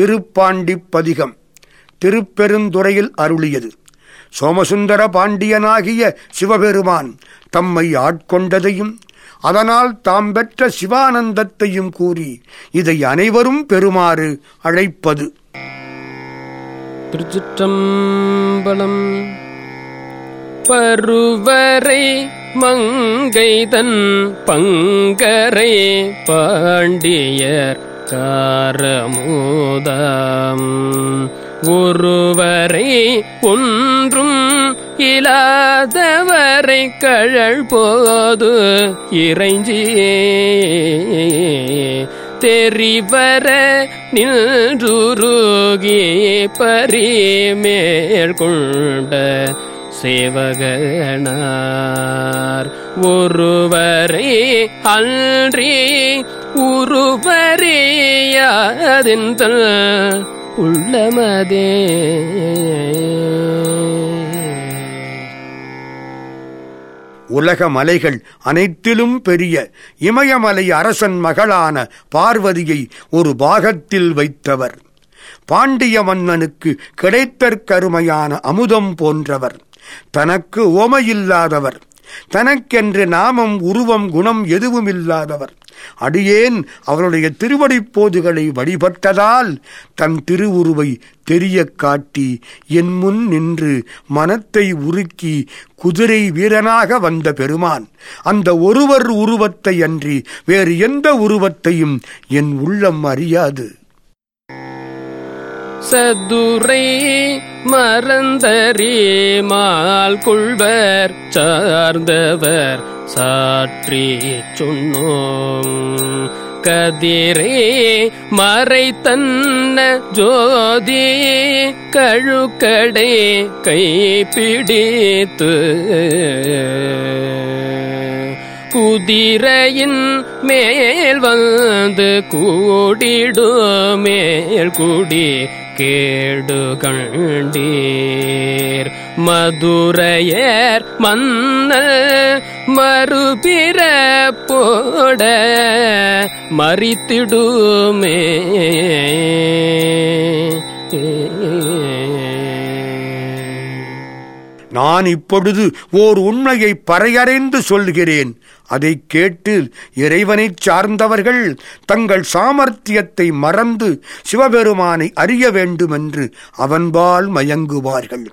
திருப்பாண்டிப்பதிகம் திருப்பெருந்துறையில் அருளியது. சோமசுந்தர பாண்டியனாகிய சிவபெருமான் தம்மை ஆட்கொண்டதையும் அதனால் தாம் பெற்ற சிவானந்தத்தையும் கூறி இதை அனைவரும் பெறுமாறு அழைப்பது. திருச்சிற்றம்பலம் பருவரை மங்கைதன் பங்கரை பாண்டியர் காரமோதாம் ஒருவரை ஒன்றும் இலாதவரை கழல் போது இறைஞ்சியே தெரிவர நின்றுருகி பரிமேல் கொண்ட சேவகனார். ஒருவரே அன்றி உருவரேயாதென்றல் உள்ளமதே. உலக மலைகள் அனைத்திலும் பெரிய இமயமலை அரசன் மகளான பார்வதியை ஒரு பாகத்தில் வைத்தவர். பாண்டிய மன்னனுக்கு கிடைத்தற்கருமையான அமுதம் போன்றவர். தனக்கு ஓமையில்லாதவர் தனக்கென்று நாமம் உருவம் குணம் எதுவும் இல்லாதவர் அடியேன் அவருடைய திருவடிப் போதுகளை வழிபட்டதால் தன் திருவுருவை தெரிய காட்டி என் முன் நின்று மனத்தை உருக்கி குதிரை வீரனாக வந்த பெருமான். அந்த ஒருவர் உருவத்தை அன்றி வேறு எந்த உருவத்தையும் என் உள்ளம் அறியாது. சதுரை மறந்தறிமால் கொள்வர் சார்ந்தவர் சாற்றி சொன்னோம். கதிரே மறை தன்ன ஜோதி கழுக்கடை கைப்பிடித்து. குதிரையின் மேல் வந்து கூடிடு மேல் குடி கேடு கண்டீர். மதுரையர் மன்னல் மறுபிற போட மறித்திடுமே. நான் இப்பொழுது ஓர் உண்மையை பறையறைந்து சொல்கிறேன். அதை கேட்டு இறைவனைச் சார்ந்தவர்கள் தங்கள் சாமர்த்தியத்தை மறந்து சிவபெருமானை அறிய வேண்டுமென்று அவன்பால் மயங்குவார்கள்.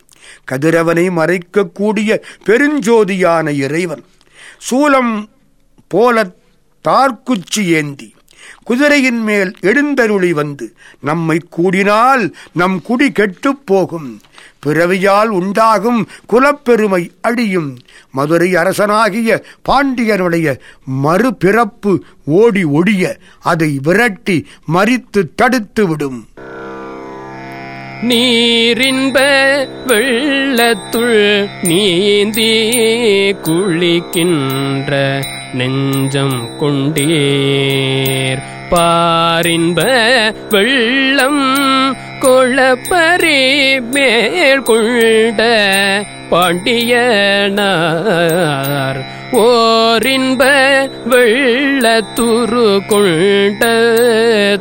கதிரவனை மறைக்கக்கூடிய பெருஞ்சோதியான இறைவன் சூலம் போல தார்க்குச்சி ஏந்தி குதிரையின் மேல் எழுந்தருளி வந்து நம்மை கூடினால் நம் குடி கெட்டுப் போகும். பிறவியால் உண்டாகும் குலப்பெருமை அடியும் மதுரை அரசனாகிய பாண்டியனுடைய மறுபிறப்பு ஓடி ஒடிய அதை விரட்டி மறித்து தடுத்து விடும். நீரின்ப வெள்ளத்துள் நீந்தி குளிக்கின்ற நெஞ்சம் கொண்டீர். பாரின்ப வெள்ளம் கொளப்பரி மேற்கொண்ட பாண்டியனார். ஓரின்ப வெள்ளத்துரு கொண்ட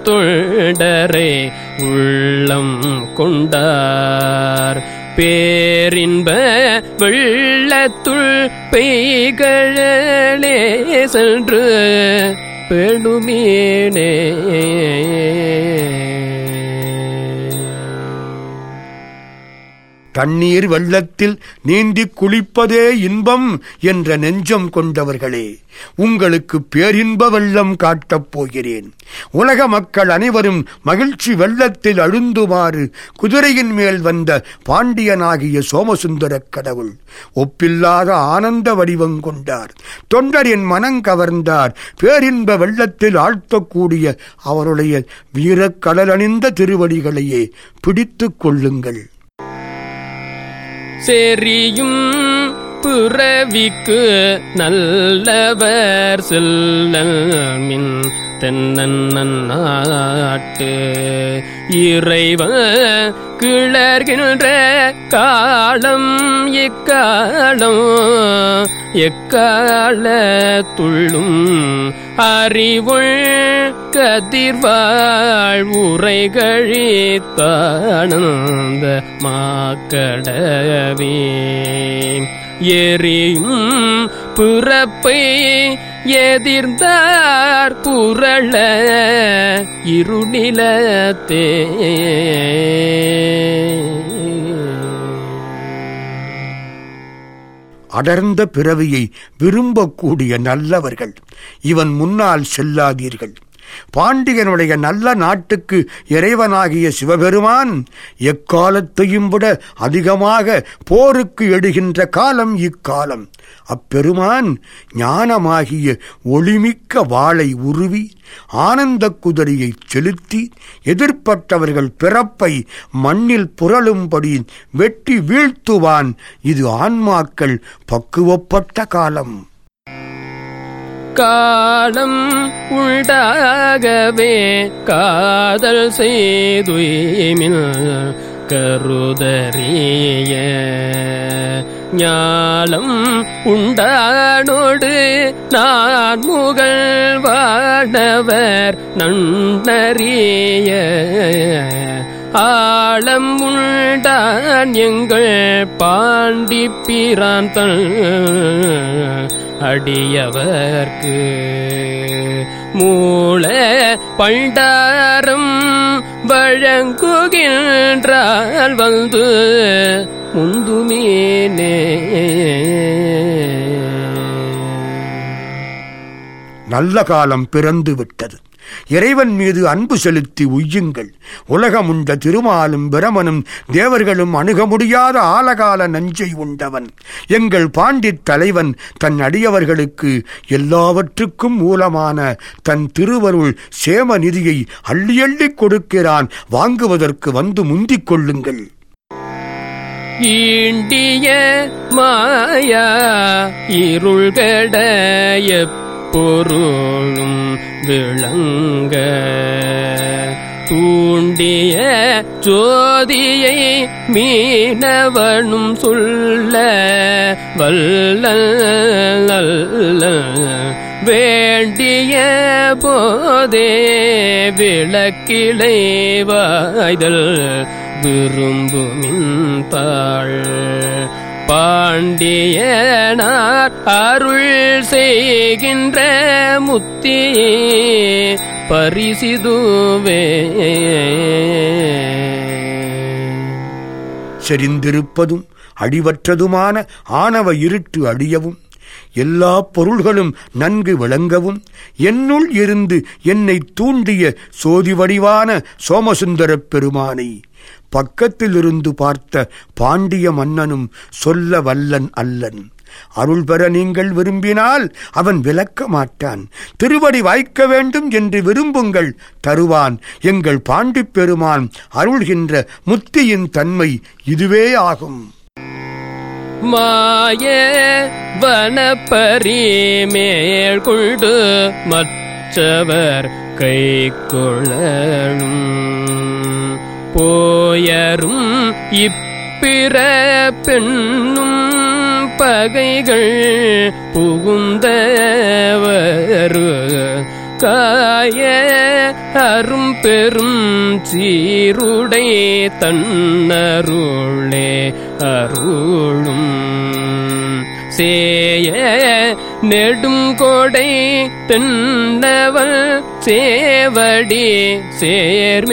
தொண்டரே உள்ளம் கொண்டார். பேரின்ப வெள்ளத்துள் பெய்களே சென்று பெணுமீனே. தண்ணீர் வெள்ளத்தில் நீந்திக் குளிப்பதே இன்பம் என்ற நெஞ்சம் கொண்டவர்களே உங்களுக்கு பேரின்ப வெள்ளம் காட்டப் போகிறேன். உலக மக்கள் அனைவரும் மகிழ்ச்சி வெள்ளத்தில் அழுந்துமாறு குதிரையின் மேல் வந்த பாண்டியனாகிய சோமசுந்தரக் கடவுள் ஒப்பில்லாத ஆனந்த வடிவம் கொண்டார். தொண்டரின் மனம் கவர்ந்தார். பேரின்ப வெள்ளத்தில் ஆழ்த்தக்கூடிய அவருடைய வீரக்கடலணிந்த திருவடிகளையே பிடித்துக் கொள்ளுங்கள். செறியும் புறவிக்கு நல்லவர் செல்லமின் தென்னன்னாட்டு இறைவ கிளர்கின்ற காலம் எக்காலம்? எக்கால துள்ளும் அறிவுள் கதிர்வாழ் உரை மாக்கடவே. எரியும் பிறப்பை எதிர்ந்தார் புரள இருநிலத்தே. அடர்ந்த பிறவியை விரும்பக்கூடிய நல்லவர்கள் இவன் முன்னால் செல்லாதீர்கள். பாண்டியனுடைய நல்ல நாட்டுக்கு இறைவனாகிய சிவபெருமான் எக்காலத்தையும் விட அதிகமாக போருக்கு எடுகின்ற காலம் இக்காலம். அப்பெருமான் ஞானமாகிய ஒளிமிக்க வாளை உருவி ஆனந்த குதிரையை செலுத்தி எதிர்ப்பட்டவர்கள் பிறப்பை மண்ணில் புரளும்படி வெட்டி வீழ்த்துவான். இது ஆன்மாக்கள் பக்குவப்பட்ட காலம். காலம் உண்டாகவே காதல் செய்துமில் கருதறிய ஞாலம் உண்டானோடு நான் முகழ் வாடவர் நன்னறிய ஆழம் உண்டான் எங்கள் பாண்டிப்பிரான் தன் அடியவர்க்கு மூல பண்டாரம் வழங்குகின்றால் வந்து முந்துமீனே நல்ல காலம் பிறந்து விட்டது. இறைவன் மீது அன்பு செலுத்தி உய்யுங்கள். உலகம் உண்ட திருமாலும் பிரமனும் தேவர்களும் அணுக முடியாத ஆலகால நஞ்சை உண்டவன். எங்கள் பாண்டித் தலைவன் தன் அடியவர்களுக்கு எல்லாவற்றுக்கும் மூலமான தன் திருவருள் சேம நிதியை அள்ளியள்ளிக் கொடுக்கிறான். வாங்குவதற்கு வந்து முந்திக் கொள்ளுங்கள். ஈண்டிய மாயா இருள்கட பொருளும் விளங்க. தூண்டிய ஜோதியை மீனவனும் சொல்ல வல்ல வேண்டிய போதே விளக்கிளை வாய்தல் விரும்புமின் தாள் பாண்டியனார் அருள் செய்கின்ற முத்தியே பரிசிதுவே. செறிந்திருப்பதும் அடிவற்றதுமான ஆணவ இருட்டு அழியவும் எல்லா பொருள்களும் நன்கு விளங்கவும் என்னுள் இருந்து என்னை தூண்டிய சோதி வடிவான சோமசுந்தரப் பெருமானை பக்கத்திலிருந்து பார்த்த பாண்டிய மன்னனும் சொல்ல வல்லன் அல்லன். அருள் பெற நீங்கள் விரும்பினால் அவன் விலக்க மாட்டான். திருவடி வாய்க்க வேண்டும் என்று விரும்புங்கள் தருவான். எங்கள் பாண்டி பெருமான் அருள்கின்ற முத்தியின் தன்மை இதுவே ஆகும். மாய வனப்பரி கொண்டு மற்றவர் கை கொள்ளணும் போயரும் இப்பிற பெண்ணும் பகைகள் புகுந்தவரு காய அரும் பெரும் சீருடை தன்னருளே அருளும். சேய நெடும் நெடுங்கொடை தென்னவள் சேவடி சேர்மில்களே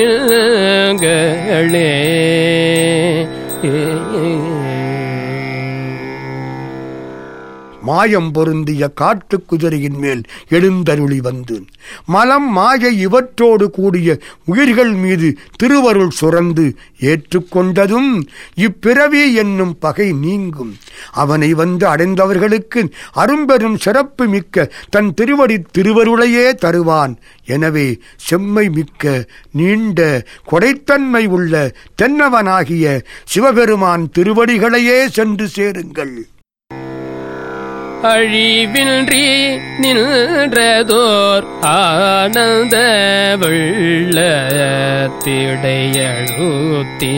மாயம் பொருந்திய காட்டுக் குதிரையின் மேல் எழுந்தருளி வந்து மலம் மாயை இவற்றோடு கூடிய உயிர்கள் மீது திருவருள் சுரந்து ஏற்றுக்கொண்டதும் இப்பிறவி என்னும் பகை நீங்கும். அவனை வந்து அடைந்தவர்களுக்கு அரும்பெரும் சிறப்பு மிக்க தன் திருவடி திருவருளையே தருவான். எனவே செம்மை மிக்க நீண்ட கொடைத்தன்மை உள்ள தென்னவனாகிய சிவபெருமான் திருவடிகளையே சென்று சேருங்கள். அழிவின்றி நின்றதோர் ஆனந்த வெள்ளத்திடையழுத்தி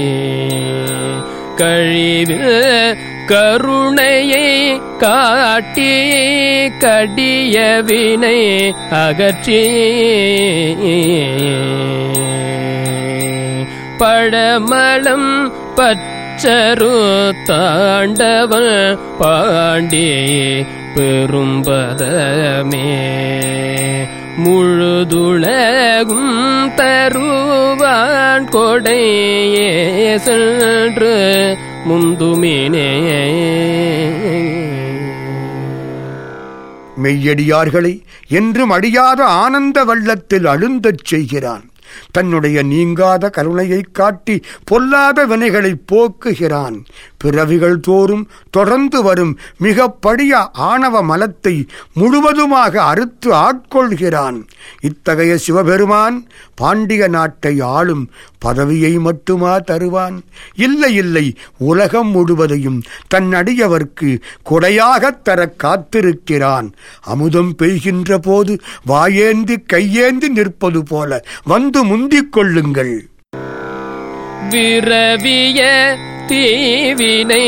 கழிவில் கருணையை காட்டி கடிய வினை அகற்றி படமலம் பழமளம் பச்சரு தாண்டவன் பாண்டியே பெரும்பதமே. முழுதுலகும் தருவான் கொடையே சென்று முந்துமினே. மெய்யடியார்களை என்றும் அடியாத ஆனந்த வள்ளத்தில் அழுந்தச் செய்கிறான். தன்னுடைய நீங்காத கருணையைக் காட்டி பொல்லாத வினைகளை போக்குகிறான். பிறவிகள் தோறும் தொடர்ந்து வரும் மிக படிய ஆணவ மலத்தை முழுவதுமாக அறுத்து ஆட்கொள்கிறான். இத்தகைய சிவபெருமான் பாண்டிய நாட்டை ஆளும் பதவியை மட்டுமா தருவான்? இல்லை இல்லை. உலகம் முழுவதையும் தன் அடியவர்க்கு கொடையாகத் தர காத்திருக்கிறான். அமுதம் பெய்கின்ற போது வாயேந்தி கையேந்தி நிற்பது போல வந்து முந்திக் கொள்ளுங்கள். விரவிய தீவினை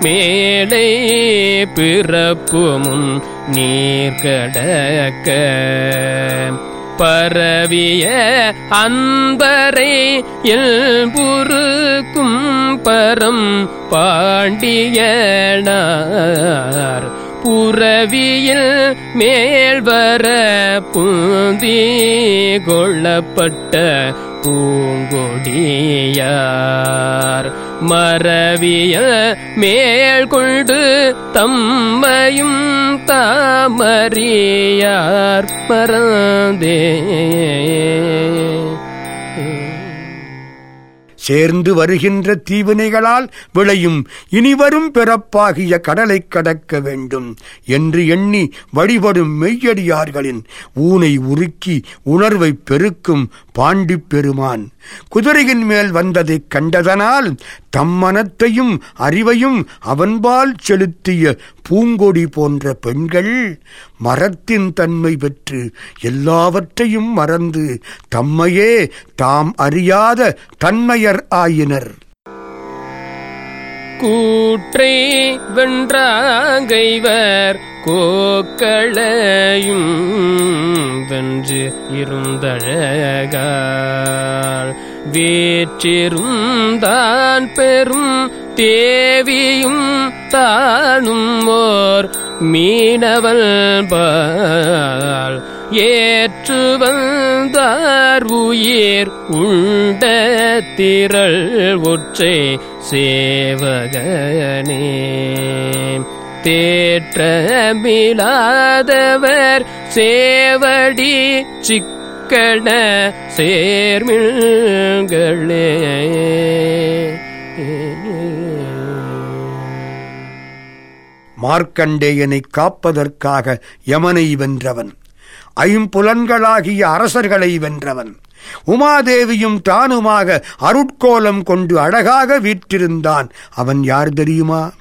மேடை பிறப்புமுன் நீர் கடக்க. பரவிய அன்பரை எல்புருக்கும் பரம் பாண்டியனார். புறவியில் மேல்வர பூந்தி கொள்ளப்பட்ட பூங்கொடியார். மரவிய மேல் கொண்டு தம்மையும் தாமறியார் பரந்தே. சேர்ந்து வருகின்ற தீவினைகளால் விளையும் இனிவரும் பிறப்பாகிய கடலை கடக்க வேண்டும் என்று எண்ணி வழிபடும் மெய்யடியார்களின் ஊனை உருக்கி உணர்வை பெருக்கும் பாண்டிப்பெருமான் குதிரையின் மேல் வந்ததைக் கண்டதனால் தம் மனத்தையும் அறிவையும் அவன்பால் செலுத்திய பூங்கொடி போன்ற பெண்கள் மரத்தின் தன்மை பெற்று எல்லாவற்றையும் மறந்து தம்மையே தாம் அறியாத தன்மையர் ஆயினர். கூற்றை வென்றாங்கைவர் கோக்களையும் வென்று இருந்தழகால் வேற்றிருந்தான் பெரும் தேவியும் தானும் ஓர் மீனவள் பால். ஏற்று வந்தார் உயிர் உண்ட திரள் ஒற்றை சேவகனே தேற்றமிலாதவர் சேவடி சிக்கன சேர்மிழ்களே. மார்க்கண்டேயனை காப்பதற்காக யமனை வென்றவன். ஐம்புலன்களாகிய அரசர்களை வென்றவன். உமாதேவியும் தானுமாக அருட்கோலம் கொண்டு அழகாக வீற்றிருந்தான். அவன் யார் தெரியுமா?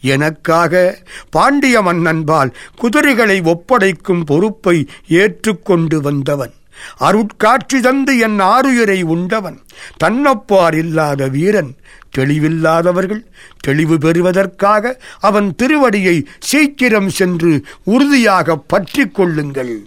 எனக்காக பாண்டிய மன்னன்பால் குதிரைகளை ஒப்படைக்கும் பொறுப்பை ஏற்றுக்கொண்டு வந்தவன். அருட்காட்சி தந்து என் ஆறுயிரை உண்டவன். தன்னப்பார் இல்லாத வீரன் தெளிவில்லாதவர்கள். தெளிவு பெறுவதற்காக அவன் திருவடியை சீக்கிரம் சென்று உறுதியாக பற்றிக் கொள்ளுங்கள்.